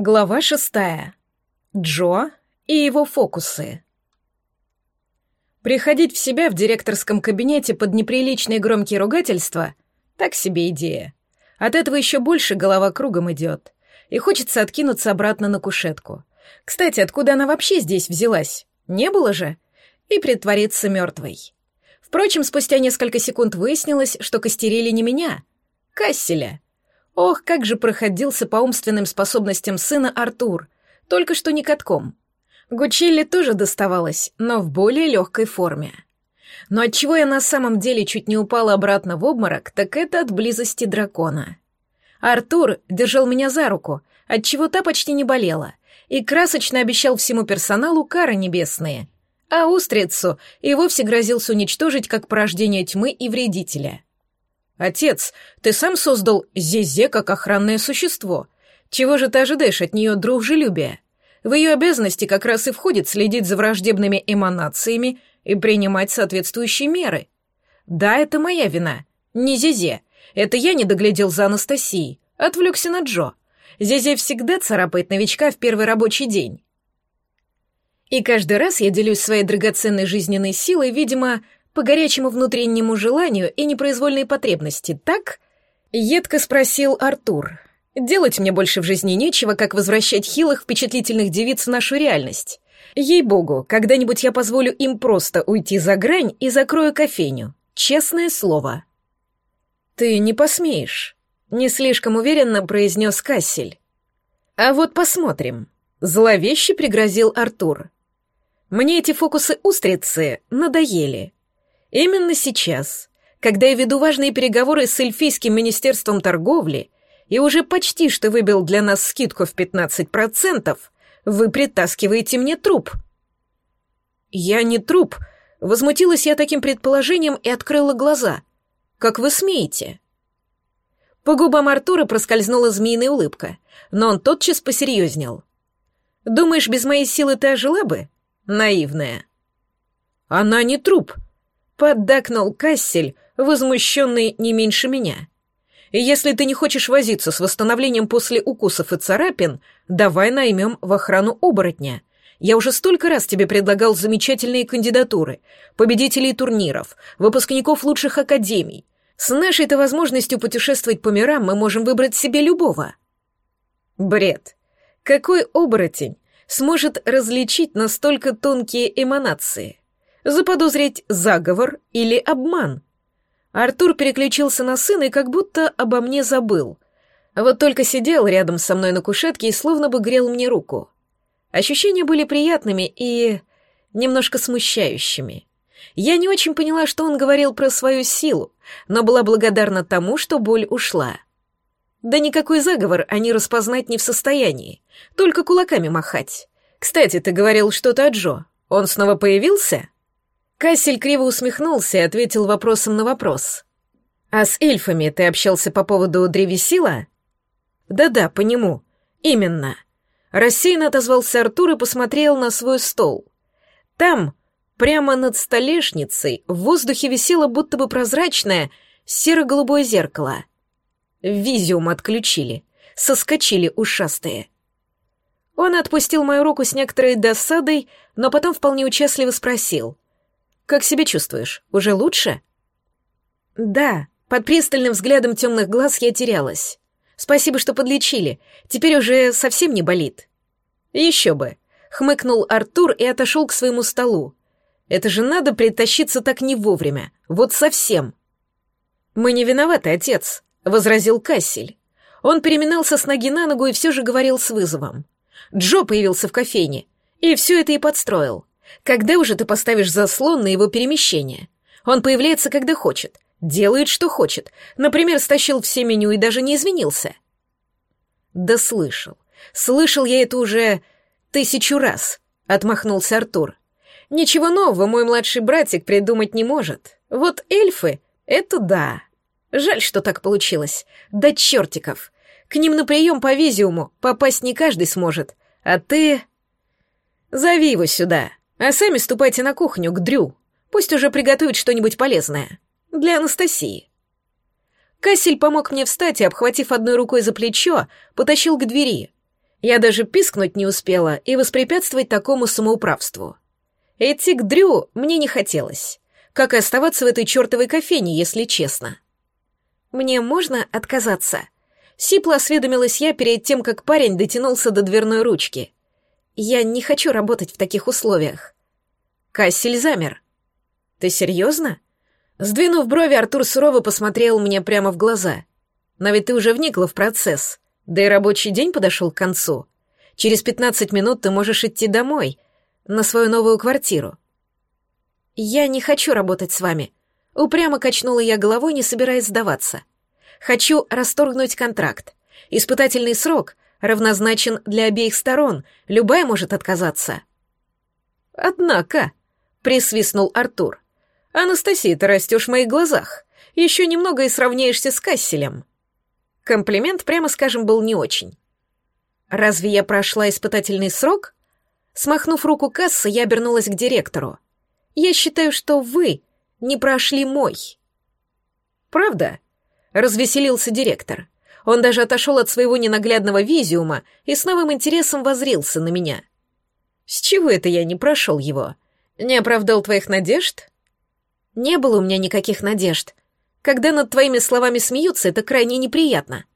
Глава шестая. Джо и его фокусы. Приходить в себя в директорском кабинете под неприличные громкие ругательства — так себе идея. От этого еще больше голова кругом идет, и хочется откинуться обратно на кушетку. Кстати, откуда она вообще здесь взялась? Не было же? И притвориться мертвой. Впрочем, спустя несколько секунд выяснилось, что костерили не меня, Касселя — Ох, как же проходился по умственным способностям сына Артур, только что не катком. Гучелли тоже доставалось, но в более легкой форме. Но от чего я на самом деле чуть не упала обратно в обморок, так это от близости дракона. Артур держал меня за руку, от чего та почти не болела, и красочно обещал всему персоналу кары небесные, а устрицу и вовсе грозился уничтожить как порождение тьмы и вредителя. «Отец, ты сам создал Зезе как охранное существо. Чего же ты ожидаешь от нее дружелюбия? В ее обязанности как раз и входит следить за враждебными эманациями и принимать соответствующие меры. Да, это моя вина, не Зезе. Это я не доглядел за Анастасией, отвлекся на Джо. Зезе всегда царапает новичка в первый рабочий день. И каждый раз я делюсь своей драгоценной жизненной силой, видимо, по горячему внутреннему желанию и непроизвольной потребности, так? Едко спросил Артур. Делать мне больше в жизни нечего, как возвращать хилых, впечатлительных девиц в нашу реальность. Ей-богу, когда-нибудь я позволю им просто уйти за грань и закрою кофейню. Честное слово. Ты не посмеешь, не слишком уверенно произнес Кассель. А вот посмотрим. Зловеще пригрозил Артур. Мне эти фокусы устрицы надоели. Именно сейчас, когда я веду важные переговоры с эльфийским министерством торговли и уже почти что выбил для нас скидку в 15%, вы притаскиваете мне труп. Я не труп. Возмутилась я таким предположением и открыла глаза. Как вы смеете? По губам Артура проскользнула змеиная улыбка, но он тотчас посерьезнел. «Думаешь, без моей силы ты ожила бы? Наивная». «Она не труп», Поддакнул Кассель, возмущенный не меньше меня. «Если ты не хочешь возиться с восстановлением после укусов и царапин, давай наймем в охрану оборотня. Я уже столько раз тебе предлагал замечательные кандидатуры, победителей турниров, выпускников лучших академий. С нашей-то возможностью путешествовать по мирам мы можем выбрать себе любого». Бред. Какой оборотень сможет различить настолько тонкие эманации? Заподозрить заговор или обман. Артур переключился на сына и как будто обо мне забыл. Вот только сидел рядом со мной на кушетке и словно бы грел мне руку. Ощущения были приятными и немножко смущающими. Я не очень поняла, что он говорил про свою силу, но была благодарна тому, что боль ушла. Да никакой заговор они распознать не в состоянии, только кулаками махать. Кстати, ты говорил что-то о Джо. Он снова появился? Кассель криво усмехнулся и ответил вопросом на вопрос. «А с эльфами ты общался по поводу древесила?» «Да-да, по нему. Именно». Рассеянно отозвался Артур и посмотрел на свой стол. Там, прямо над столешницей, в воздухе висело будто бы прозрачное серо-голубое зеркало. Визиум отключили, соскочили ушастые. Он отпустил мою руку с некоторой досадой, но потом вполне участливо спросил — как себя чувствуешь? Уже лучше?» «Да», под пристальным взглядом темных глаз я терялась. «Спасибо, что подлечили. Теперь уже совсем не болит». «Еще бы», — хмыкнул Артур и отошел к своему столу. «Это же надо притащиться так не вовремя. Вот совсем». «Мы не виноваты, отец», — возразил Кассель. Он переминался с ноги на ногу и все же говорил с вызовом. Джо появился в кофейне, и все это и подстроил. Когда уже ты поставишь заслон на его перемещение? Он появляется, когда хочет, делает, что хочет. Например, стащил все меню и даже не извинился. Да слышал. Слышал я это уже тысячу раз, отмахнулся Артур. Ничего нового мой младший братик придумать не может. Вот эльфы — это да. Жаль, что так получилось. Да чертиков. К ним на прием по визиуму попасть не каждый сможет. А ты... Зови его сюда. А сами ступайте на кухню к Дрю. Пусть уже приготовит что-нибудь полезное. Для Анастасии. Кассель помог мне встать и, обхватив одной рукой за плечо, потащил к двери. Я даже пискнуть не успела и воспрепятствовать такому самоуправству. Идти к Дрю мне не хотелось, как и оставаться в этой чертовой кофейне, если честно. «Мне можно отказаться?» Сипло осведомилась я перед тем, как парень дотянулся до дверной ручки. «Я не хочу работать в таких условиях». Кассель замер. «Ты серьезно?» Сдвинув брови, Артур сурово посмотрел мне прямо в глаза. «Но ведь ты уже вникла в процесс, да и рабочий день подошел к концу. Через пятнадцать минут ты можешь идти домой, на свою новую квартиру». «Я не хочу работать с вами», — упрямо качнула я головой, не собираясь сдаваться. «Хочу расторгнуть контракт. Испытательный срок равнозначен для обеих сторон, любая может отказаться». «Однако», — присвистнул Артур, — «Анастасия, ты растешь в моих глазах. Еще немного и сравняешься с Касселем». Комплимент, прямо скажем, был не очень. «Разве я прошла испытательный срок?» Смахнув руку кассы, я обернулась к директору. «Я считаю, что вы не прошли мой». «Правда?» — развеселился директор. Он даже отошел от своего ненаглядного визиума и с новым интересом возрился на меня. «С чего это я не прошел его? Не оправдал твоих надежд?» Не было у меня никаких надежд. Когда над твоими словами смеются, это крайне неприятно.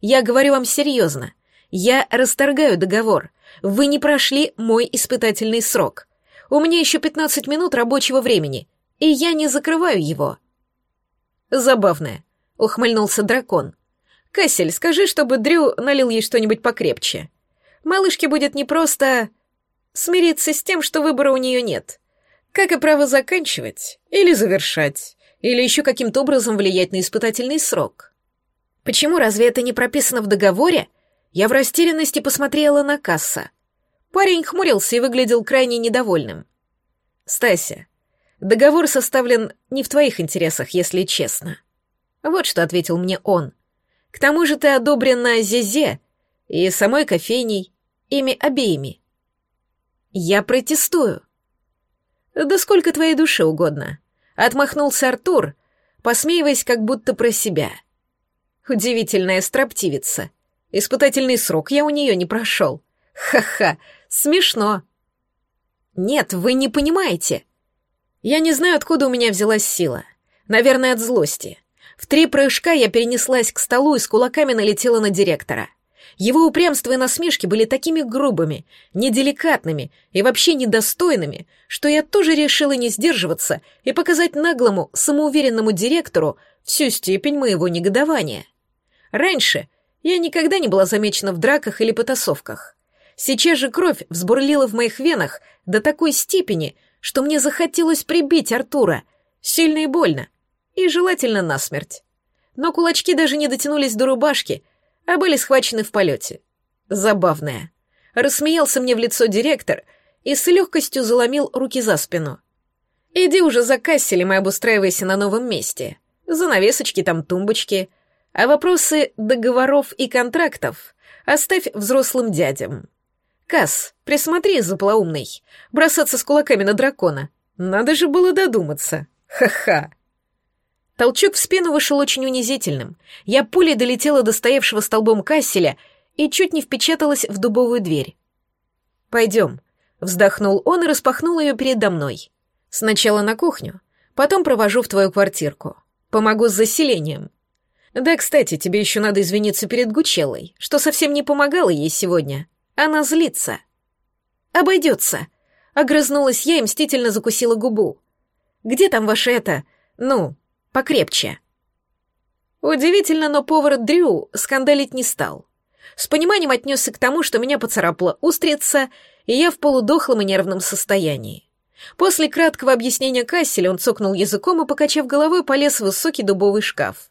Я говорю вам серьезно. Я расторгаю договор. Вы не прошли мой испытательный срок. У меня еще 15 минут рабочего времени, и я не закрываю его. Забавное, ухмыльнулся дракон. Кассель, скажи, чтобы Дрю налил ей что-нибудь покрепче. Малышке будет непросто смириться с тем, что выбора у нее нет как и право заканчивать или завершать, или еще каким-то образом влиять на испытательный срок. Почему разве это не прописано в договоре? Я в растерянности посмотрела на касса. Парень хмурился и выглядел крайне недовольным. «Стася, договор составлен не в твоих интересах, если честно». Вот что ответил мне он. «К тому же ты одобрена Зезе и самой кофейней, ими обеими». «Я протестую», «Да сколько твоей душе угодно», — отмахнулся Артур, посмеиваясь как будто про себя. Удивительная строптивица. Испытательный срок я у нее не прошел. Ха-ха, смешно. Нет, вы не понимаете. Я не знаю, откуда у меня взялась сила. Наверное, от злости. В три прыжка я перенеслась к столу и с кулаками налетела на директора — его упрямство и насмешки были такими грубыми, неделикатными и вообще недостойными, что я тоже решила не сдерживаться и показать наглому, самоуверенному директору всю степень моего негодования. Раньше я никогда не была замечена в драках или потасовках. Сейчас же кровь взбурлила в моих венах до такой степени, что мне захотелось прибить Артура, сильно и больно, и желательно насмерть. Но кулачки даже не дотянулись до рубашки, а были схвачены в полете. Забавное. Рассмеялся мне в лицо директор и с легкостью заломил руки за спину. «Иди уже за касселем и обустраивайся на новом месте. Занавесочки там, тумбочки. А вопросы договоров и контрактов оставь взрослым дядям. Касс, присмотри за полоумной. Бросаться с кулаками на дракона. Надо же было додуматься. Ха-ха!» Толчок в спину вышел очень унизительным. Я пулей долетела до стоявшего столбом касселя и чуть не впечаталась в дубовую дверь. «Пойдем», — вздохнул он и распахнул ее передо мной. «Сначала на кухню, потом провожу в твою квартирку. Помогу с заселением. Да, кстати, тебе еще надо извиниться перед Гучеллой, что совсем не помогала ей сегодня. Она злится». «Обойдется», — огрызнулась я и мстительно закусила губу. «Где там ваше это, ну, Покрепче. Удивительно, но повар Дрю скандалить не стал. С пониманием отнесся к тому, что меня поцарапала устрица, и я в полудохлом и нервном состоянии. После краткого объяснения Касселя он цокнул языком и, покачав головой, полез в высокий дубовый шкаф.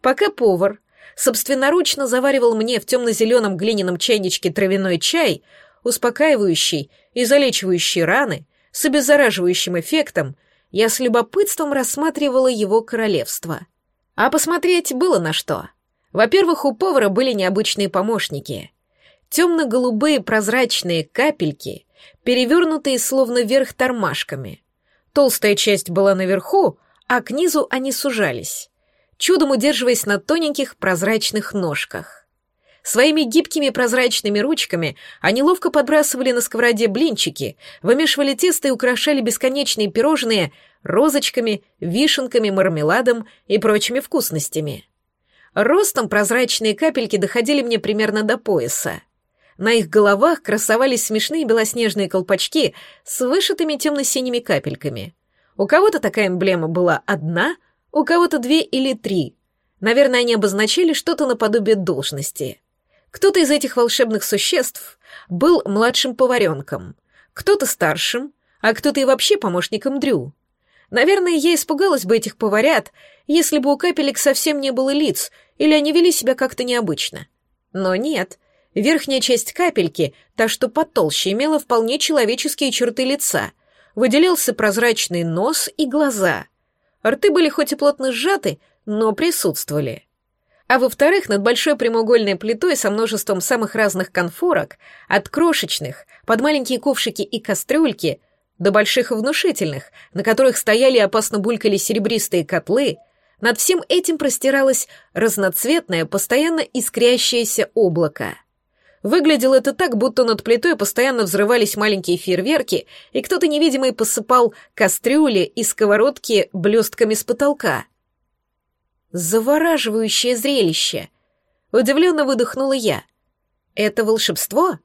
Пока повар собственноручно заваривал мне в темно-зеленом глиняном чайничке травяной чай, успокаивающий и залечивающий раны, с обеззараживающим эффектом — я с любопытством рассматривала его королевство. А посмотреть было на что. Во-первых, у повара были необычные помощники. Темно-голубые прозрачные капельки, перевернутые словно вверх тормашками. Толстая часть была наверху, а к низу они сужались, чудом удерживаясь на тоненьких прозрачных ножках. Своими гибкими прозрачными ручками они ловко подбрасывали на сковороде блинчики, вымешивали тесто и украшали бесконечные пирожные розочками, вишенками, мармеладом и прочими вкусностями. Ростом прозрачные капельки доходили мне примерно до пояса. На их головах красовались смешные белоснежные колпачки с вышитыми темно-синими капельками. У кого-то такая эмблема была одна, у кого-то две или три. Наверное, они обозначали что-то наподобие должности. Кто-то из этих волшебных существ был младшим поваренком, кто-то старшим, а кто-то и вообще помощником Дрю. Наверное, я испугалась бы этих поварят, если бы у капелек совсем не было лиц, или они вели себя как-то необычно. Но нет, верхняя часть капельки, та, что потолще, имела вполне человеческие черты лица. Выделялся прозрачный нос и глаза. Рты были хоть и плотно сжаты, но присутствовали. А во-вторых, над большой прямоугольной плитой со множеством самых разных конфорок, от крошечных, под маленькие ковшики и кастрюльки, до больших и внушительных, на которых стояли и опасно булькали серебристые котлы, над всем этим простиралось разноцветное, постоянно искрящееся облако. Выглядело это так, будто над плитой постоянно взрывались маленькие фейерверки, и кто-то невидимый посыпал кастрюли и сковородки блестками с потолка. Завораживающее зрелище. Удивленно выдохнула я. Это волшебство?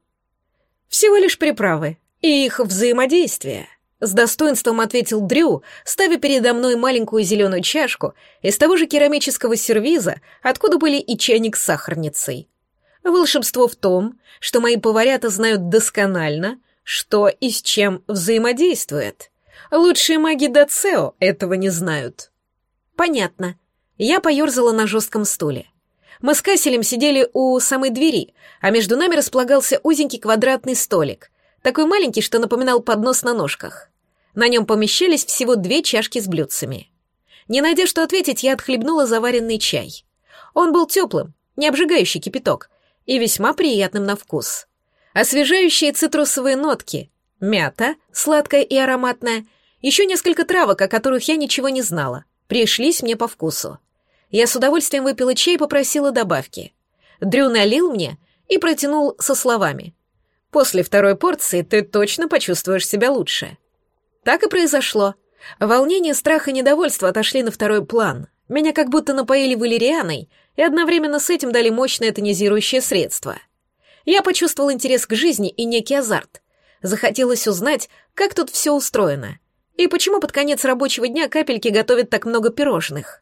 Всего лишь приправы и их взаимодействие. С достоинством ответил Дрю, ставя передо мной маленькую зеленую чашку из того же керамического сервиза, откуда были и чайник с сахарницей. Волшебство в том, что мои поварята знают досконально, что и с чем взаимодействует. Лучшие маги Дацео этого не знают. Понятно. Я поерзала на жестком стуле. Мы с Касселем сидели у самой двери, а между нами располагался узенький квадратный столик, такой маленький, что напоминал поднос на ножках. На нем помещались всего две чашки с блюдцами. Не найдя что ответить, я отхлебнула заваренный чай. Он был теплым, не обжигающий кипяток, и весьма приятным на вкус. Освежающие цитрусовые нотки, мята, сладкая и ароматная, еще несколько травок, о которых я ничего не знала, пришлись мне по вкусу. Я с удовольствием выпила чай и попросила добавки. Дрю налил мне и протянул со словами. «После второй порции ты точно почувствуешь себя лучше». Так и произошло. Волнение, страх и недовольство отошли на второй план. Меня как будто напоили валерианой и одновременно с этим дали мощное тонизирующее средство. Я почувствовал интерес к жизни и некий азарт. Захотелось узнать, как тут все устроено. И почему под конец рабочего дня капельки готовят так много пирожных.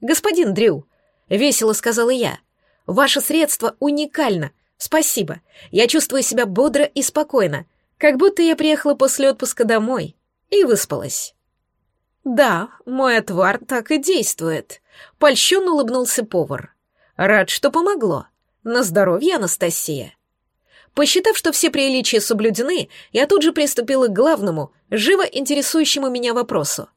«Господин Дрю», — весело сказала я, — «ваше средство уникально. Спасибо. Я чувствую себя бодро и спокойно, как будто я приехала после отпуска домой и выспалась». «Да, мой отвар так и действует», — польщен улыбнулся повар. «Рад, что помогло. На здоровье, Анастасия». Посчитав, что все приличия соблюдены, я тут же приступила к главному, живо интересующему меня вопросу.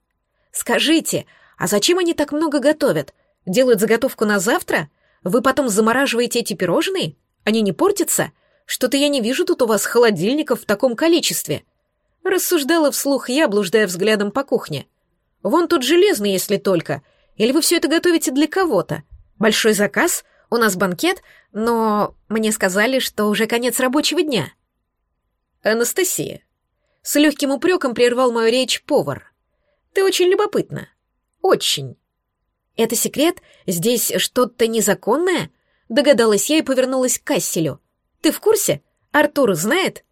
«Скажите, а зачем они так много готовят? Делают заготовку на завтра? Вы потом замораживаете эти пирожные? Они не портятся? Что-то я не вижу тут у вас холодильников в таком количестве». Рассуждала вслух я, блуждая взглядом по кухне. «Вон тут железный, если только. Или вы все это готовите для кого-то? Большой заказ? У нас банкет, но мне сказали, что уже конец рабочего дня». «Анастасия», — с легким упреком прервал мою речь повар. «Ты очень любопытна. Очень». «Это секрет? Здесь что-то незаконное?» Догадалась я и повернулась к Касселю. «Ты в курсе? Артур знает?»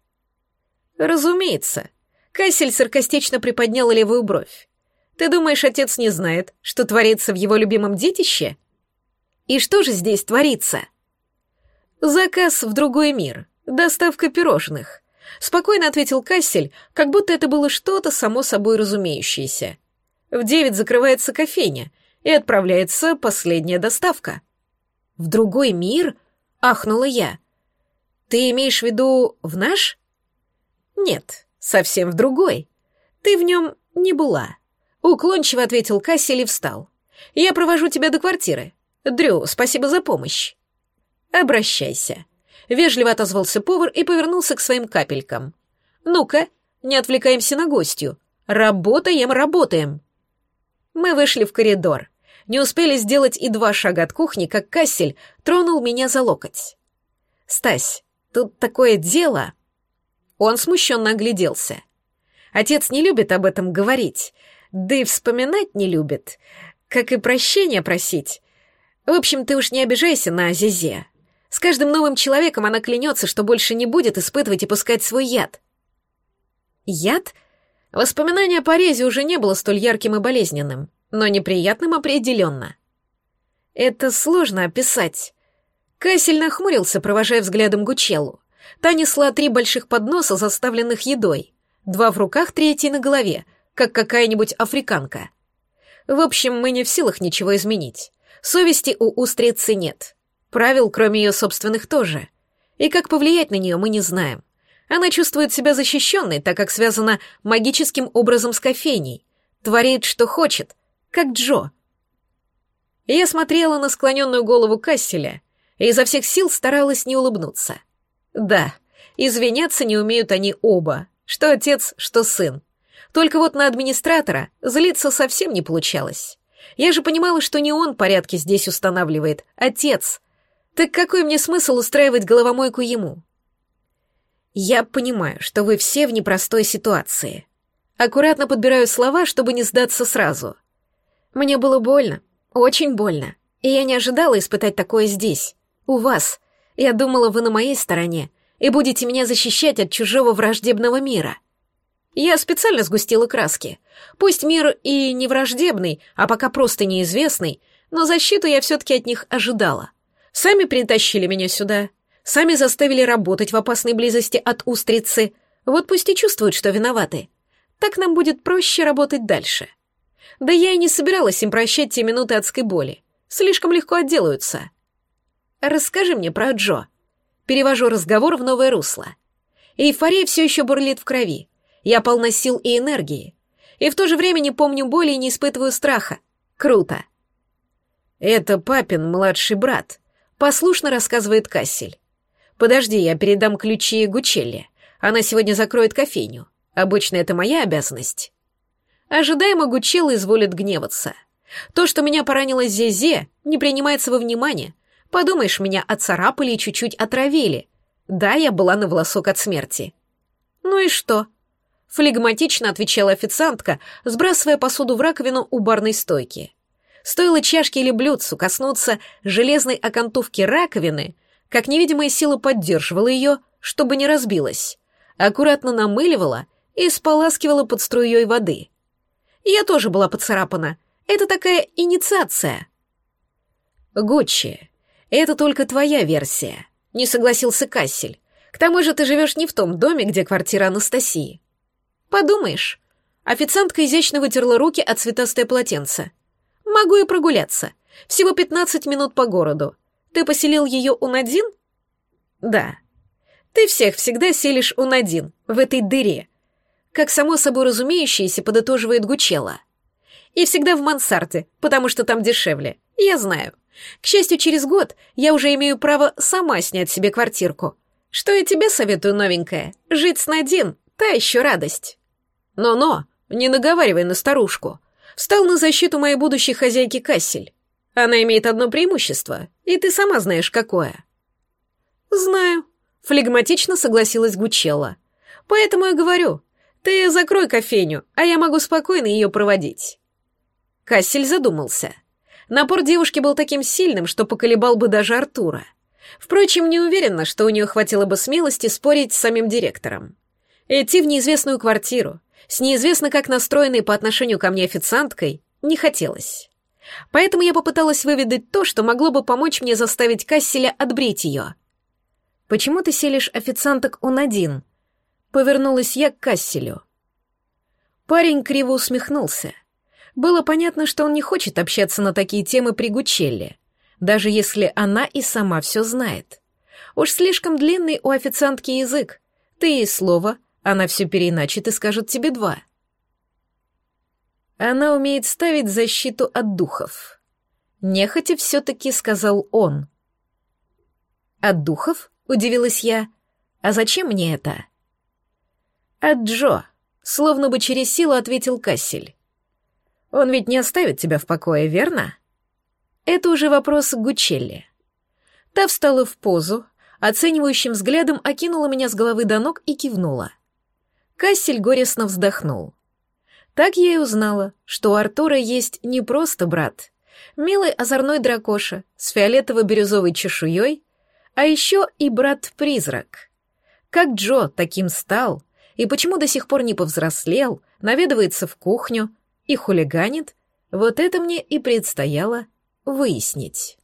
«Разумеется». Кассель саркастично приподнял левую бровь. «Ты думаешь, отец не знает, что творится в его любимом детище?» «И что же здесь творится?» «Заказ в другой мир. Доставка пирожных», — спокойно ответил Кассель, как будто это было что-то само собой разумеющееся. «В девять закрывается кофейня, и отправляется последняя доставка». «В другой мир?» — ахнула я. «Ты имеешь в виду в наш?» «Нет, совсем в другой. Ты в нем не была», — уклончиво ответил Кассели и встал. «Я провожу тебя до квартиры. Дрю, спасибо за помощь». «Обращайся», — вежливо отозвался повар и повернулся к своим капелькам. «Ну-ка, не отвлекаемся на гостью. Работаем, работаем». Мы вышли в коридор. Не успели сделать и два шага от кухни, как Кассель тронул меня за локоть. «Стась, тут такое дело...» Он смущенно огляделся. Отец не любит об этом говорить, да и вспоминать не любит, как и прощения просить. В общем, ты уж не обижайся на Азизе. С каждым новым человеком она клянется, что больше не будет испытывать и пускать свой яд. Яд? Воспоминание о порезе уже не было столь ярким и болезненным, но неприятным определенно. Это сложно описать. Кассель нахмурился, провожая взглядом Гучеллу. Та несла три больших подноса, заставленных едой. Два в руках, третий на голове, как какая-нибудь африканка. В общем, мы не в силах ничего изменить. Совести у устрицы нет. Правил, кроме ее собственных, тоже. И как повлиять на нее, мы не знаем. Она чувствует себя защищенной, так как связана магическим образом с кофейней. Творит, что хочет, как Джо. Я смотрела на склоненную голову Касселя и изо всех сил старалась не улыбнуться. Да, извиняться не умеют они оба, что отец, что сын. Только вот на администратора злиться совсем не получалось. Я же понимала, что не он порядки здесь устанавливает, отец. Так какой мне смысл устраивать головомойку ему? Я понимаю, что вы все в непростой ситуации. Аккуратно подбираю слова, чтобы не сдаться сразу. Мне было больно, очень больно, и я не ожидала испытать такое здесь, у вас. Я думала, вы на моей стороне и будете меня защищать от чужого враждебного мира. Я специально сгустила краски. Пусть мир и не враждебный, а пока просто неизвестный, но защиту я все-таки от них ожидала. Сами притащили меня сюда, сами заставили работать в опасной близости от устрицы. Вот пусть и чувствуют, что виноваты. Так нам будет проще работать дальше. Да я и не собиралась им прощать те минуты адской боли. Слишком легко отделаются. Расскажи мне про Джо. Перевожу разговор в новое русло. Эйфория все еще бурлит в крови. Я полна сил и энергии. И в то же время не помню боли и не испытываю страха. Круто. Это папин младший брат. Послушно рассказывает Кассель. Подожди, я передам ключи Гучелли. Она сегодня закроет кофейню. Обычно это моя обязанность. Ожидаемо Гучелла изволит гневаться. То, что меня поранило Зезе, не принимается во внимание. Подумаешь, меня отцарапали и чуть-чуть отравили. Да, я была на волосок от смерти. Ну и что? Флегматично отвечала официантка, сбрасывая посуду в раковину у барной стойки. Стоило чашке или блюдцу коснуться железной окантовки раковины, как невидимая сила поддерживала ее, чтобы не разбилась, аккуратно намыливала и споласкивала под струей воды. Я тоже была поцарапана. Это такая инициация. Гуччи, это только твоя версия, не согласился Кассель. К тому же ты живешь не в том доме, где квартира Анастасии. Подумаешь. Официантка изящно вытерла руки от цветастое полотенце. Могу и прогуляться. Всего пятнадцать минут по городу. Ты поселил ее у Надин? Да. Ты всех всегда селишь у Надин, в этой дыре. Как само собой разумеющееся подытоживает Гучела. И всегда в мансарде, потому что там дешевле. Я знаю. К счастью, через год я уже имею право сама снять себе квартирку. Что я тебе советую, новенькая? Жить с Надин — та еще радость. Но-но, не наговаривай на старушку. Встал на защиту моей будущей хозяйки Кассель. Она имеет одно преимущество, и ты сама знаешь, какое. Знаю, флегматично согласилась Гучелла. Поэтому я говорю, ты закрой кофейню, а я могу спокойно ее проводить. Кассель задумался. Напор девушки был таким сильным, что поколебал бы даже Артура. Впрочем, не уверена, что у нее хватило бы смелости спорить с самим директором. Идти в неизвестную квартиру, с неизвестно как настроенной по отношению ко мне официанткой не хотелось. Поэтому я попыталась выведать то, что могло бы помочь мне заставить Касселя отбрить ее. «Почему ты селишь официанток он один?» Повернулась я к Касселю. Парень криво усмехнулся. Было понятно, что он не хочет общаться на такие темы при Гучелле, даже если она и сама все знает. Уж слишком длинный у официантки язык. Ты ей слово — она все переиначит и скажет тебе два. Она умеет ставить защиту от духов. Нехотя все-таки сказал он. От духов? Удивилась я. А зачем мне это? От Джо. Словно бы через силу ответил Кассель. Он ведь не оставит тебя в покое, верно? Это уже вопрос Гучелли. Та встала в позу, оценивающим взглядом окинула меня с головы до ног и кивнула. Кассель горестно вздохнул. Так я и узнала, что у Артура есть не просто брат, милый озорной дракоша с фиолетово-бирюзовой чешуей, а еще и брат-призрак. Как Джо таким стал, и почему до сих пор не повзрослел, наведывается в кухню и хулиганит, вот это мне и предстояло выяснить.